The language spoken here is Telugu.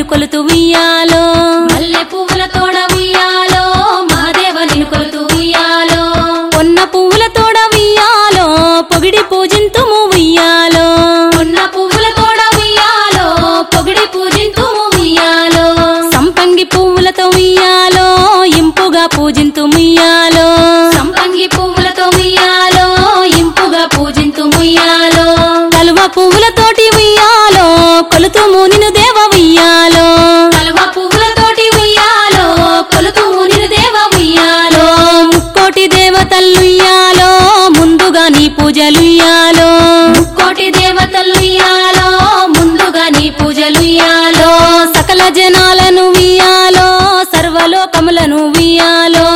నిన్ను కొలుతూ ఉయ్యాలో మల్లె పువ్వుల తోడ ఉయ్యాలో మహాదేవ నిన్ను కొలుతూ ఉయ్యాలో పొన్న పువ్వుల తోడ ఉయ్యాలో పొగిడి పూజింతుము ఉయ్యాలో ఉన్న పువ్వుల తోడ ఉయ్యాలో పొగిడి పూజింతు ఉయ్యాలో సంపంగి పువ్వులతో ఉయ్యాలో ఇంపుగా పూజింతు ఉయ్యాలో సంపంగి పువ్వులతో ఉయ్యాలో ఇంపుగా పూజింతు ఉయ్యాలో కలువ పువ్వులతోటి దేవతల్లుయ్యాలో ముందుగా నీ పూజలుయ్యాలో. కోటి దేవతలు ఉయ్యాలో ముందుగా నీ పూజలు ఉయ్యాలో సకల జనాలను ఉయ్యాలో సర్వలోకములను ఉయ్యాలో.